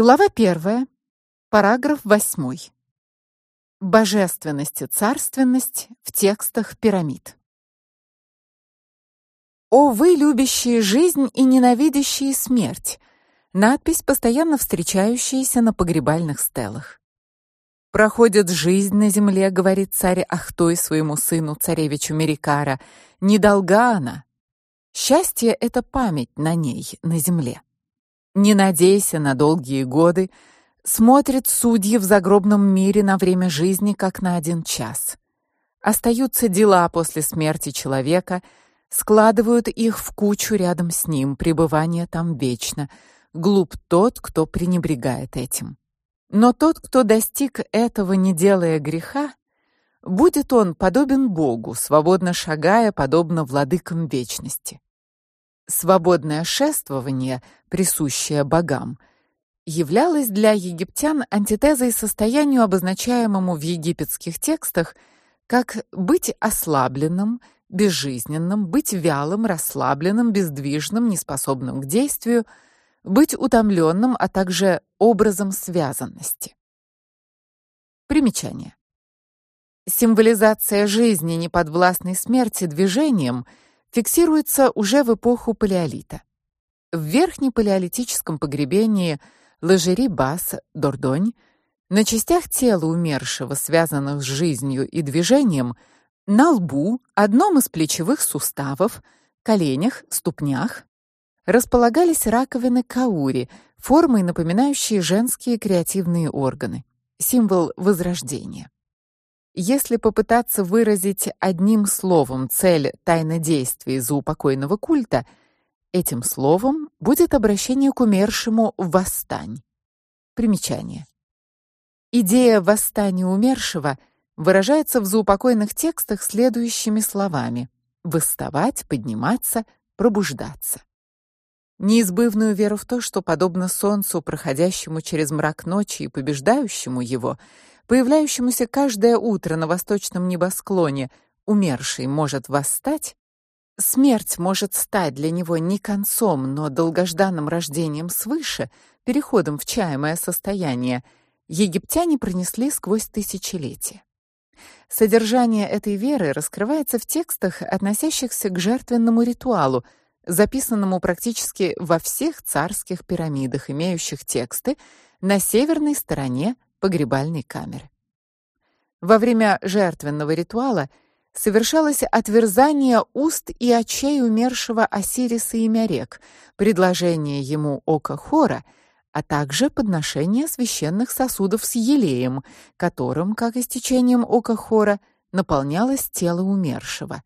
Глава 1. Параграф 8. Божественность и царственность в текстах пирамид. О вы, любящие жизнь и ненавидящие смерть. Надпись, постоянно встречающаяся на погребальных стелах. Проходит жизнь на земле, говорит царь Ахтой своему сыну царевичу Мерикара, недолга она. Счастье это память на ней, на земле. Не надейся на долгие годы, смотрят судьи в загробном мире на время жизни как на один час. Остаются дела после смерти человека, складывают их в кучу рядом с ним, пребывание там вечно. Глуп тот, кто пренебрегает этим. Но тот, кто достиг этого, не делая греха, будет он подобен Богу, свободно шагая, подобно владыкам вечности. Свободное шествование, присущее богам, являлось для египтян антитезой состоянию, обозначаемому в египетских текстах как быть ослабленным, безжизненным, быть вялым, расслабленным, бездвижным, неспособным к действию, быть утомленным, а также образом связанности. Примечание. Символизация жизни, неподвластной смерти движением – фиксируется уже в эпоху палеолита. В верхнепалеолитическом погребении Лажери-Бас, Дордонь, на частях тела умершего, связанных с жизнью и движением, на лбу, одном из плечевых суставов, коленях, ступнях располагались раковины каури, формой напоминающие женские креативные органы, символ возрождения. Если попытаться выразить одним словом цель тайнодействия заупокойного культа, этим словом будет обращение к умершему восстань. Примечание. Идея восстания умершего выражается в заупокойных текстах следующими словами: восставать, подниматься, пробуждаться. Неизбывную веру в то, что подобно солнцу, проходящему через мрак ночи и побеждающему его, появляющемуся каждое утро на восточном небосклоне, умерший может восстать, смерть может стать для него не концом, но долгожданным рождением свыше, переходом в чаемое состояние, египтяне пронесли сквозь тысячелетия. Содержание этой веры раскрывается в текстах, относящихся к жертвенному ритуалу, записанному практически во всех царских пирамидах, имеющих тексты на северной стороне погребальной камеры. Во время жертвенного ритуала совершалось отверзание уст и очей умершего Осириса и Мерек, предложение ему ока Хора, а также подношение священных сосудов с елеем, которым, как истечением ока Хора, наполнялось тело умершего.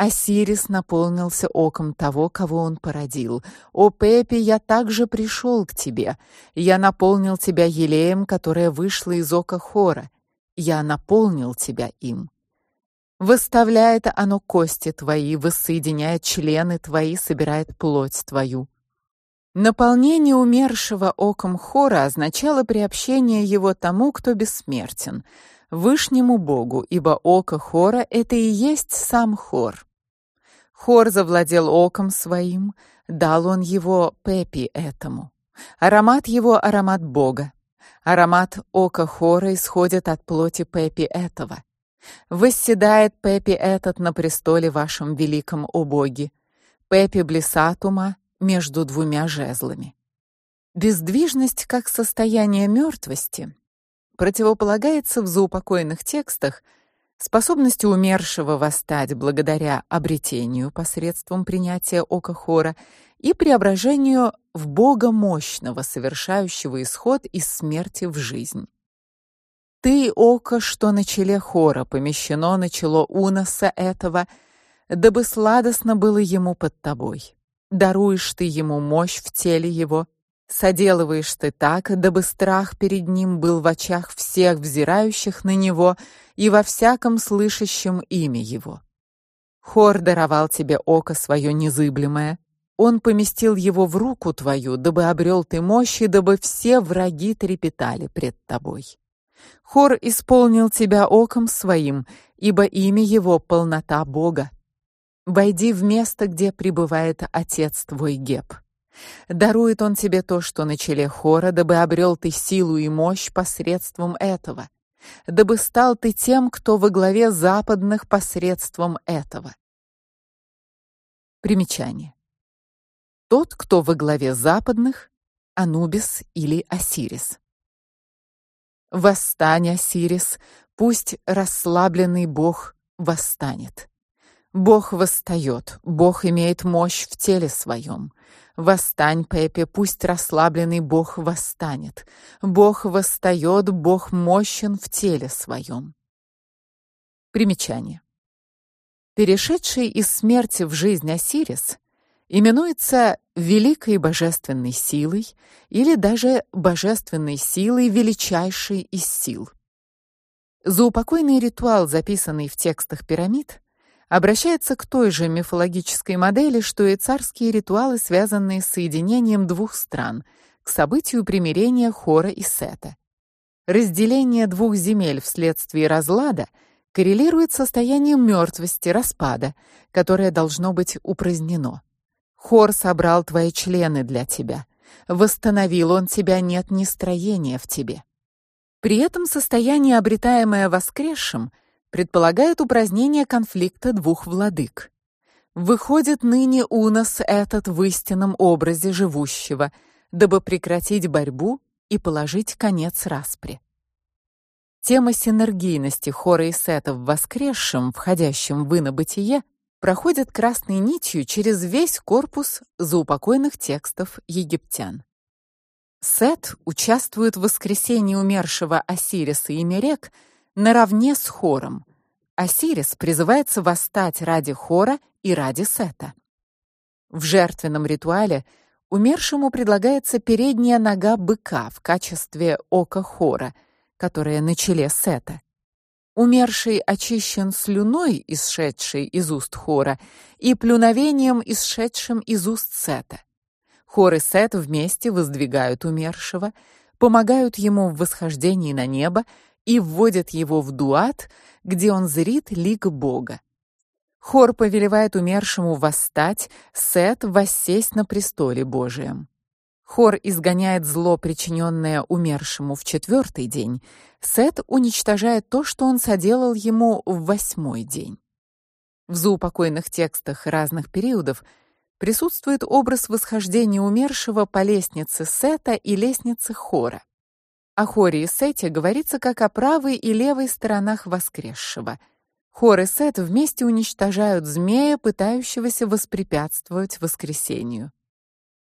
Осирис наполнился оком того, кого он породил. О Пепи, я также пришел к тебе. Я наполнил тебя елеем, которое вышло из ока Хора. Я наполнил тебя им. Выставляет оно кости твои, воссоединяет члены твои, собирает плоть твою. Наполнение умершего оком Хора означало приобщение его тому, кто бессмертен, вышнему богу, ибо око Хора это и есть сам Хор. Хор завладел оком своим, дал он его Пепи этому. Аромат его аромат Бога. Аромат ока Хора исходит от плоти Пепи этого. Восседает Пепи этот на престоле вашем великом, о боги. Пепи блесатума между двумя жезлами. Бездвижность как состояние мертвости противополагается в заупокойных текстах – Способность умершего восстать благодаря обретению посредством принятия ока Хора и преображению в бога мощного, совершающего исход из смерти в жизнь. Ты око, что на челе Хора помещено на чело Уноса этого, дабы сладостно было ему под тобой. Даруешь ты ему мощь в теле его, соделываешь ты так, дабы страх перед ним был в очах всех взирающих на него и во всяком слышащем имя его. Хор даровал тебе око свое незыблемое. Он поместил его в руку твою, дабы обрел ты мощь и дабы все враги трепетали пред тобой. Хор исполнил тебя оком своим, ибо имя его полнота Бога. Войди в место, где пребывает отец твой Геб. Дарует он тебе то, что на челе хора, дабы обрел ты силу и мощь посредством этого, дабы стал ты тем, кто во главе западных посредством этого. Примечание. Тот, кто во главе западных, Анубис или Осирис. Восстань, Осирис, пусть расслабленный бог восстанет. Бог восстает, Бог имеет мощь в теле своем. Восстань, Пепе, пусть расслабленный Бог восстанет. Бог восстает, Бог мощен в теле своем. Примечание. Перешедший из смерти в жизнь Осирис именуется великой божественной силой или даже божественной силой величайшей из сил. Заупокойный ритуал, записанный в текстах пирамид, обращается к той же мифологической модели, что и царские ритуалы, связанные с соединением двух стран, к событию примирения Хора и Сета. Разделение двух земель вследствие разлада коррелирует с состоянием мертвости, распада, которое должно быть упразднено. Хор собрал твои члены для тебя. Восстановил он тебя, нет ни строения в тебе. При этом состояние, обретаемое воскресшим, предполагает упразднение конфликта двух владык. Выходит ныне у нас этот в истинном образе живущего, дабы прекратить борьбу и положить конец распри. Тема синергийности хора и сета в воскресшем, входящем в инобытие, проходит красной нитью через весь корпус заупокойных текстов египтян. Сет участвует в воскресении умершего Осириса и Мерек – наравне с хором. Осирис призывается восстать ради хора и ради Сета. В жертвенном ритуале умершему предлагается передняя нога быка в качестве ока хора, которое на челе Сета. Умерший очищен слюной, исшедшей из уст хора, и плюновением, исшедшим из уст Сета. Хор и Сет вместе воздвигают умершего, помогают ему в восхождении на небо и вводят его в дуат, где он зрит лик Бога. Хор повелевает умершему восстать, Сет воссесть на престоле Божием. Хор изгоняет зло, причиненное умершему в четвертый день. Сет уничтожает то, что он соделал ему в восьмой день. В заупокойных текстах разных периодов присутствует образ восхождения умершего по лестнице Сета и лестнице Хора. О Хоре и Сете говорится как о правой и левой сторонах воскресшего. Хор и Сет вместе уничтожают змея, пытающегося воспрепятствовать воскресению.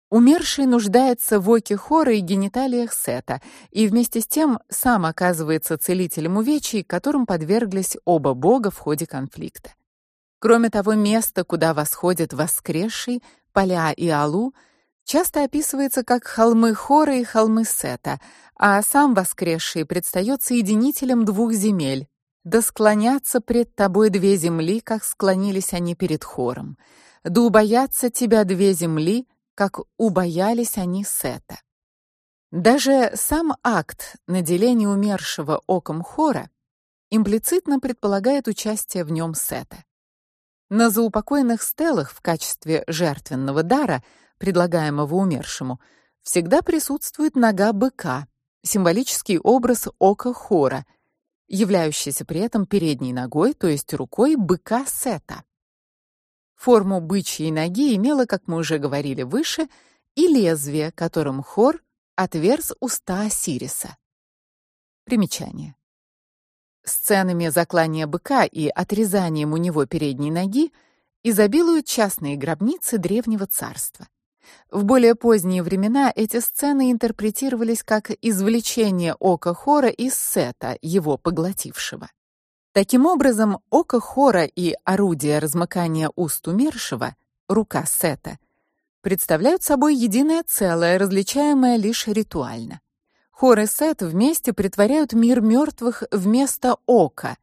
Умерший нуждается в оке Хора и гениталиях Сета, и вместе с тем сам оказывается целителем увечий, которым подверглись оба бога в ходе конфликта. Кроме того, место, куда восходит воскресший, поля и Алу, часто описывается как холмы Хора и холмы Сета, а сам воскресший предстает соединителем двух земель. Да склонятся пред тобой две земли, как склонились они перед хором. Да убоятся тебя две земли, как убоялись они Сета. Даже сам акт наделения умершего оком хора имплицитно предполагает участие в нем Сета. На заупокойных стелах в качестве жертвенного дара, предлагаемого умершему, всегда присутствует нога быка, символический образ ока Хора, являющийся при этом передней ногой, то есть рукой быка Сета. Форму бычьей ноги имело, как мы уже говорили выше, и лезвие, которым Хор отверз уста Осириса. Примечание. Сценами заклания быка и отрезанием у него передней ноги изобилуют частные гробницы древнего царства. В более поздние времена эти сцены интерпретировались как извлечение ока Хора из Сета, его поглотившего. Таким образом, око Хора и орудие размыкания уст умершего, рука Сета, представляют собой единое целое, различаемое лишь ритуально. Хор и Сет вместе притворяют мир мертвых вместо ока.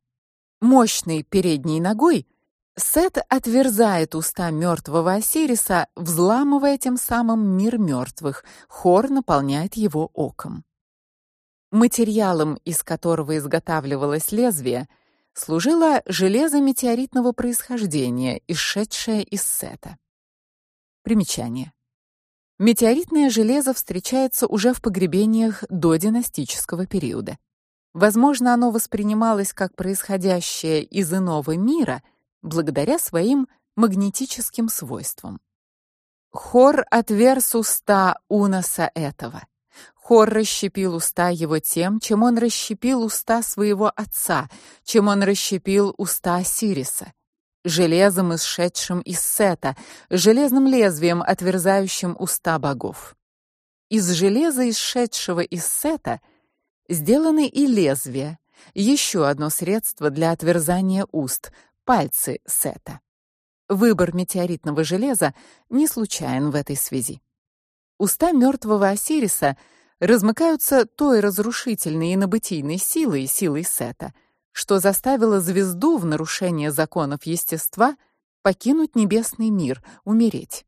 Мощной передней ногой Сет отверзает уста мертвого Осириса, взламывая тем самым мир мертвых. Хор наполняет его оком. Материалом, из которого изготавливалось лезвие, служило железо метеоритного происхождения, исшедшее из Сета. Примечание. Метеоритное железо встречается уже в погребениях до династического периода. Возможно, оно воспринималось как происходящее из иного мира благодаря своим магнетическим свойствам. Хор отверз уста Уноса этого. Хор расщепил уста его тем, чем он расщепил уста своего отца, чем он расщепил уста Сириса, железом, исшедшим из Сета, железным лезвием, отверзающим уста богов. Из железа, исшедшего из Сета, сделаны и лезвия, еще одно средство для отверзания уст пальцы Сета. Выбор метеоритного железа не случайен в этой связи. Уста мертвого Осириса размыкаются той разрушительной и набытийной силой, силой Сета, что заставило звезду в нарушение законов естества покинуть небесный мир, умереть.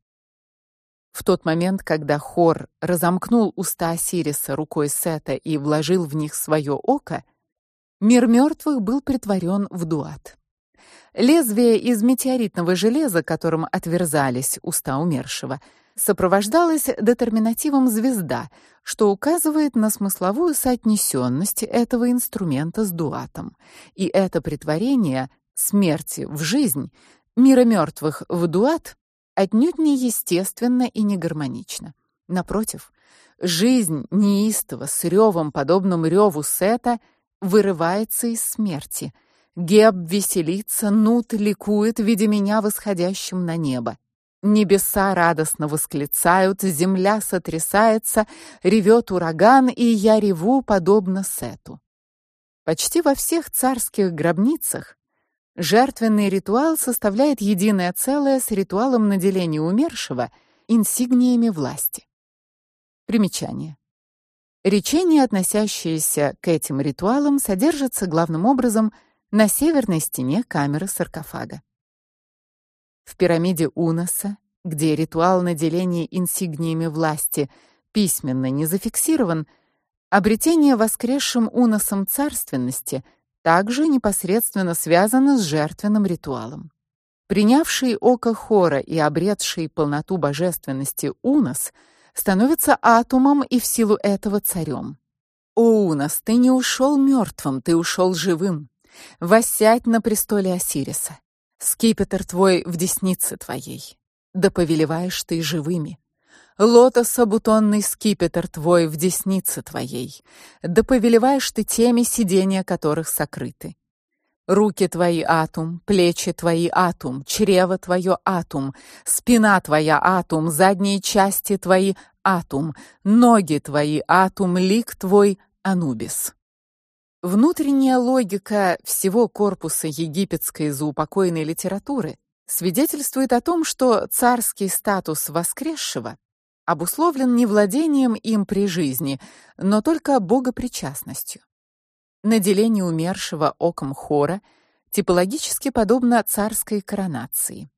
В тот момент, когда Хор разомкнул уста Осириса рукой Сета и вложил в них свое око, мир мертвых был притворен в дуат. Лезвие из метеоритного железа, которым отверзались уста умершего, сопровождалось детерминативом звезда, что указывает на смысловую соотнесенность этого инструмента с дуатом. И это притворение смерти в жизнь, мира мертвых в дуат отнюдь не естественно и не гармонично. Напротив, жизнь неистово с ревом, подобным реву Сета, вырывается из смерти — Геб веселится, Нут ликует, видя меня восходящим на небо. Небеса радостно восклицают, земля сотрясается, ревет ураган, и я реву подобно Сету. Почти во всех царских гробницах жертвенный ритуал составляет единое целое с ритуалом наделения умершего инсигниями власти. Примечание. Речения, относящиеся к этим ритуалам, содержатся главным образом в на северной стене камеры саркофага. В пирамиде Уноса, где ритуал наделения инсигниями власти письменно не зафиксирован, обретение воскресшим Уносом царственности также непосредственно связано с жертвенным ритуалом. Принявший око Хора и обретший полноту божественности Унос становится атомом и в силу этого царем. О, Унос, ты не ушел мертвым, ты ушел живым. Воссядь на престоле Осириса. Скипетр твой в деснице твоей. Да повелеваешь ты живыми. Лотособутонный скипетр твой в деснице твоей. Да повелеваешь ты теми, сидения которых сокрыты. Руки твои атум, плечи твои атум, чрево твое атум, спина твоя атум, задние части твои атум, ноги твои атум, лик твой Анубис. Внутренняя логика всего корпуса египетской заупокойной литературы свидетельствует о том, что царский статус воскресшего обусловлен не владением им при жизни, но только богопричастностью. Наделение умершего оком хора типологически подобно царской коронации.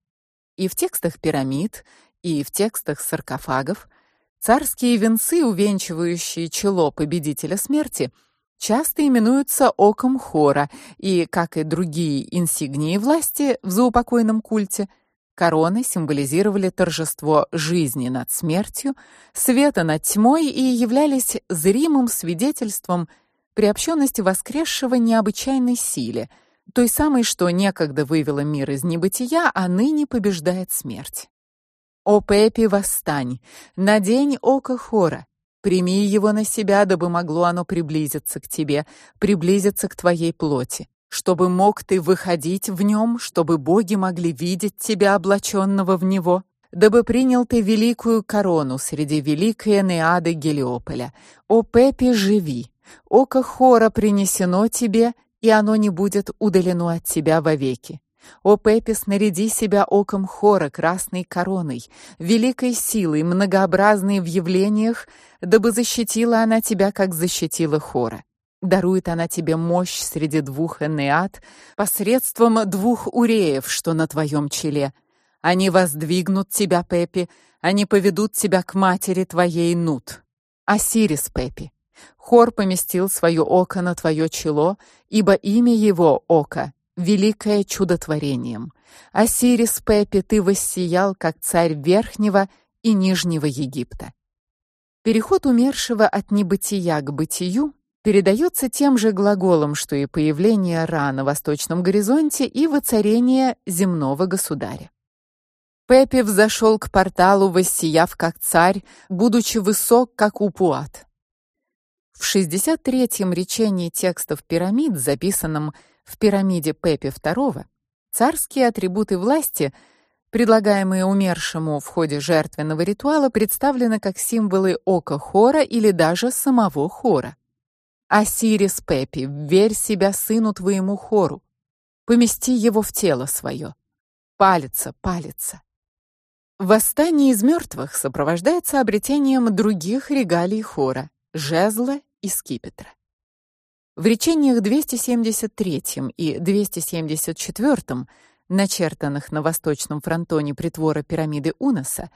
И в текстах пирамид, и в текстах саркофагов царские венцы, увенчивающие чело победителя смерти, часто именуются оком хора, и, как и другие инсигнии власти в заупокойном культе, короны символизировали торжество жизни над смертью, света над тьмой и являлись зримым свидетельством приобщенности воскресшего необычайной силе, той самой, что некогда вывела мир из небытия, а ныне побеждает смерть. О Пепи, восстань, надень око хора, Прими его на себя, дабы могло оно приблизиться к тебе, приблизиться к твоей плоти, чтобы мог ты выходить в нем, чтобы боги могли видеть тебя облаченного в него, дабы принял ты великую корону среди великой Энеады Гелиополя. О Пепе, живи. Око Хора принесено тебе, и оно не будет удалено от тебя вовеки. О Пепис, наряди себя оком хора красной короной, великой силой, многообразной в явлениях, дабы защитила она тебя, как защитила хора. Дарует она тебе мощь среди двух энеат, посредством двух уреев, что на твоем челе. Они воздвигнут тебя, Пепи, они поведут тебя к матери твоей Нут. Осирис, Пепи. Хор поместил свое око на твое чело, ибо имя его око великое чудотворением. Осирис Пепи, ты воссиял как царь верхнего и Нижнего Египта. Переход умершего от небытия к бытию передается тем же глаголом, что и появление Ра на восточном горизонте и воцарение земного государя. Пепе взошел к порталу, воссияв как царь, будучи высок как Упуат. В 63-м речении текстов пирамид, записанном в пирамиде Пепе II, царские атрибуты власти, предлагаемые умершему в ходе жертвенного ритуала, представлены как символы ока Хора или даже самого Хора. Осирис Пепи, верь себя сыну твоему Хору, помести его в тело свое. Палица, палица. Восстание из мертвых сопровождается обретением других регалий хора жезла и скипетра. В речениях 273 и 274, начертанных на восточном фронтоне притвора пирамиды Уноса,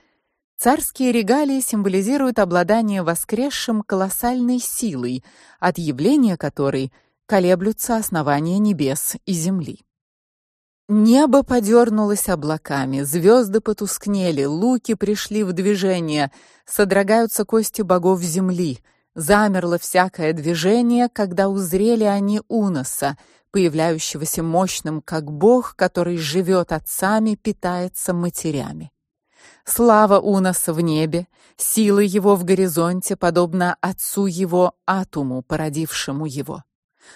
царские регалии символизируют обладание воскресшим колоссальной силой, от явления которой колеблются основания небес и земли. Небо подернулось облаками, звезды потускнели, луки пришли в движение, содрогаются кости богов земли. Замерло всякое движение, когда узрели они Уноса, появляющегося мощным, как бог, который живет отцами, питается матерями. Слава Уноса в небе, сила его в горизонте, подобно отцу его Атуму, породившему его.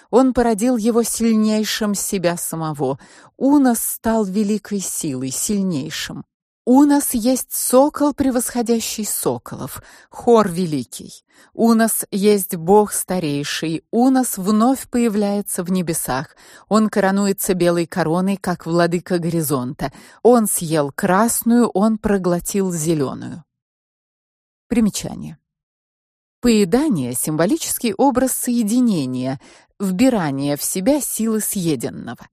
Он породил его сильнейшим себя самого. Унос стал великой силой, сильнейшим. Унос есть сокол, превосходящий соколов, хор великий. Унос есть бог старейший. Унос вновь появляется в небесах. Он коронуется белой короной, как владыка горизонта. Он съел красную, он проглотил зеленую. Примечание. Поедание символический образ соединения, вбирания в себя силы съеденного.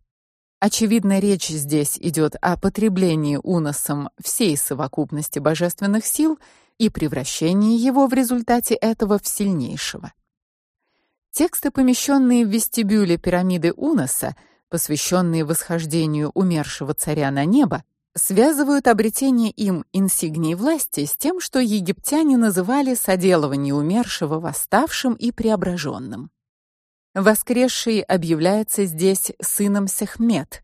Очевидно, речь здесь идет о потреблении уносом всей совокупности божественных сил и превращении его в результате этого в сильнейшего. Тексты, помещенные в вестибюле пирамиды Уноса, посвященные восхождению умершего царя на небо, связывают обретение им инсигний власти с тем, что египтяне называли соделывание умершего восставшим и преображенным. Воскресший объявляется здесь сыном Сехмет,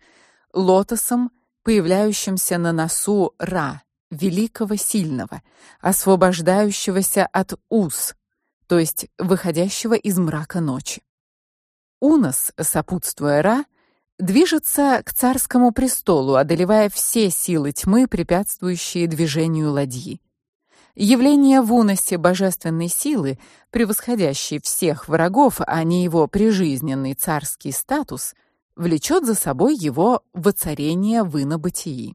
лотосом, появляющимся на носу Ра, великого сильного, освобождающегося от уз, то есть выходящего из мрака ночи. Унос, сопутствуя Ра, движется к царскому престолу, одолевая все силы тьмы, препятствующие движению ладьи. Явление в божественной силы, превосходящей всех врагов, а не его прижизненный царский статус, влечет за собой его воцарение в инобытии.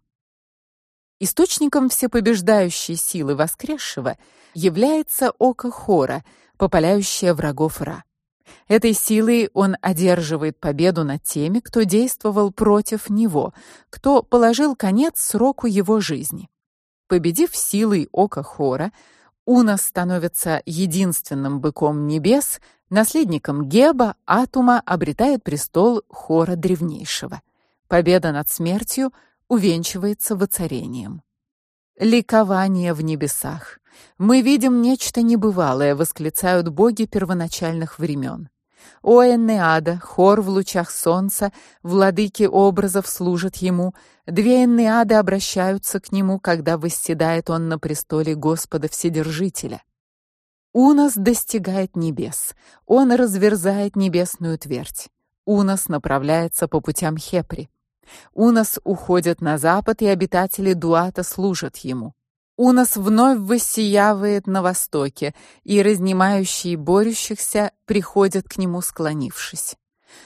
Источником всепобеждающей силы воскресшего является око Хора, попаляющее врагов Ра. Этой силой он одерживает победу над теми, кто действовал против него, кто положил конец сроку его жизни. Победив силой ока Хора, Уна становится единственным быком небес, наследником Геба, Атума обретает престол Хора древнейшего. Победа над смертью увенчивается воцарением. Ликование в небесах. Мы видим нечто небывалое, восклицают боги первоначальных времен. О Эннеада, хор в лучах солнца, владыки образов служат ему, две Эннеады обращаются к нему, когда восседает он на престоле Господа Вседержителя. Унос достигает небес. Он разверзает небесную твердь. Унос направляется по путям Хепри. Унос уходит на запад, и обитатели Дуата служат ему. Унос вновь воссиявает на востоке, и разнимающие борющихся приходят к нему склонившись.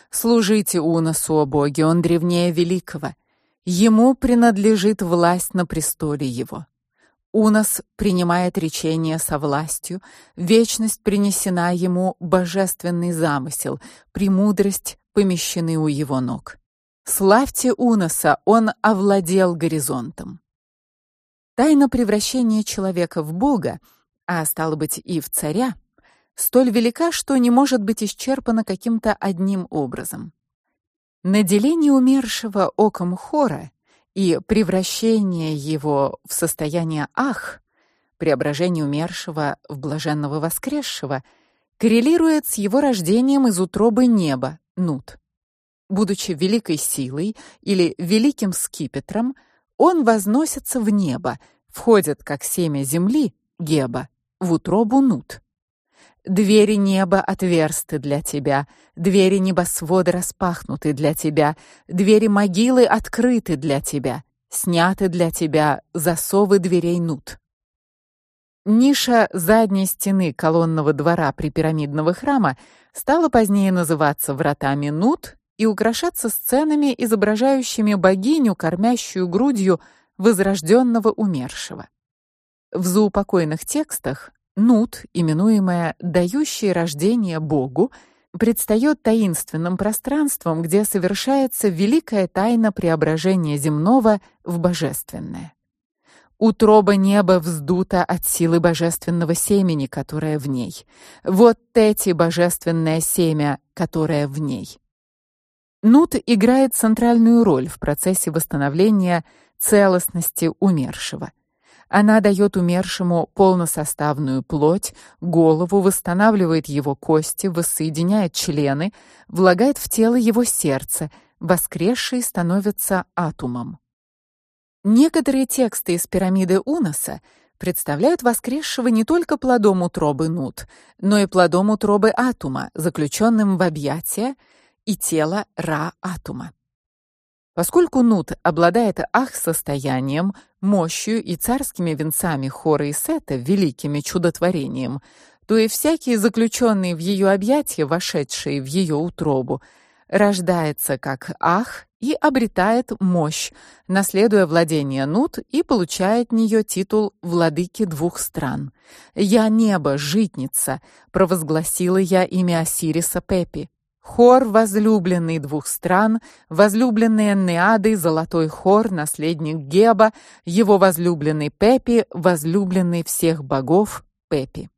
Служите Уносу, о боги, он древнее великого. Ему принадлежит власть на престоле его. Унос принимает речение со властью, вечность принесена ему божественный замысел, премудрость помещены у его ног. Славьте Уноса, он овладел горизонтом. Тайна превращения человека в бога, а стало быть и в царя, столь велика, что не может быть исчерпана каким-то одним образом. Наделение умершего оком хора и превращение его в состояние ах преображение умершего в блаженного воскресшего, коррелирует с его рождением из утробы неба, Нут. Будучи великой силой или великим скипетром, он возносится в небо, входит как семя земли, Геба, в утробу Нут. Двери неба отверсты для тебя, двери небосвода распахнуты для тебя, двери могилы открыты для тебя, сняты для тебя засовы дверей Нут. Ниша задней стены колонного двора при пирамидного храма стала позднее называться вратами Нут и украшаться сценами, изображающими богиню, кормящую грудью возрожденного умершего. В заупокойных текстах Нут, именуемая дающей рождение Богу, предстает таинственным пространством, где совершается великая тайна преображения земного в божественное. Утроба неба вздута от силы божественного семени, которое в ней. Вот эти божественное семя, которое в ней. Нут играет центральную роль в процессе восстановления целостности умершего. Она дает умершему полносоставную плоть, голову, восстанавливает его кости, воссоединяет члены, влагает в тело его сердце, воскресший становится атомом. Некоторые тексты из пирамиды Уноса представляют воскресшего не только плодом утробы Нут, но и плодом утробы Атума, заключенным в объятия и тело Ра-Атума. Поскольку Нут обладает ах-состоянием, мощью и царскими венцами Хора и Сета, великими чудотворением, то и всякий заключенный в ее объятия, вошедший в ее утробу, рождается как ах и обретает мощь, наследуя владение Нут и получает от нее титул владыки двух стран. Я небо, житница, провозгласила я имя Осириса Пепи. Хор возлюбленный двух стран, возлюбленный Энеады, золотой хор, наследник Геба, его возлюбленный Пепи, возлюбленный всех богов Пепи.